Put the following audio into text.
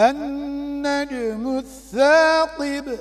النجم الثاقب.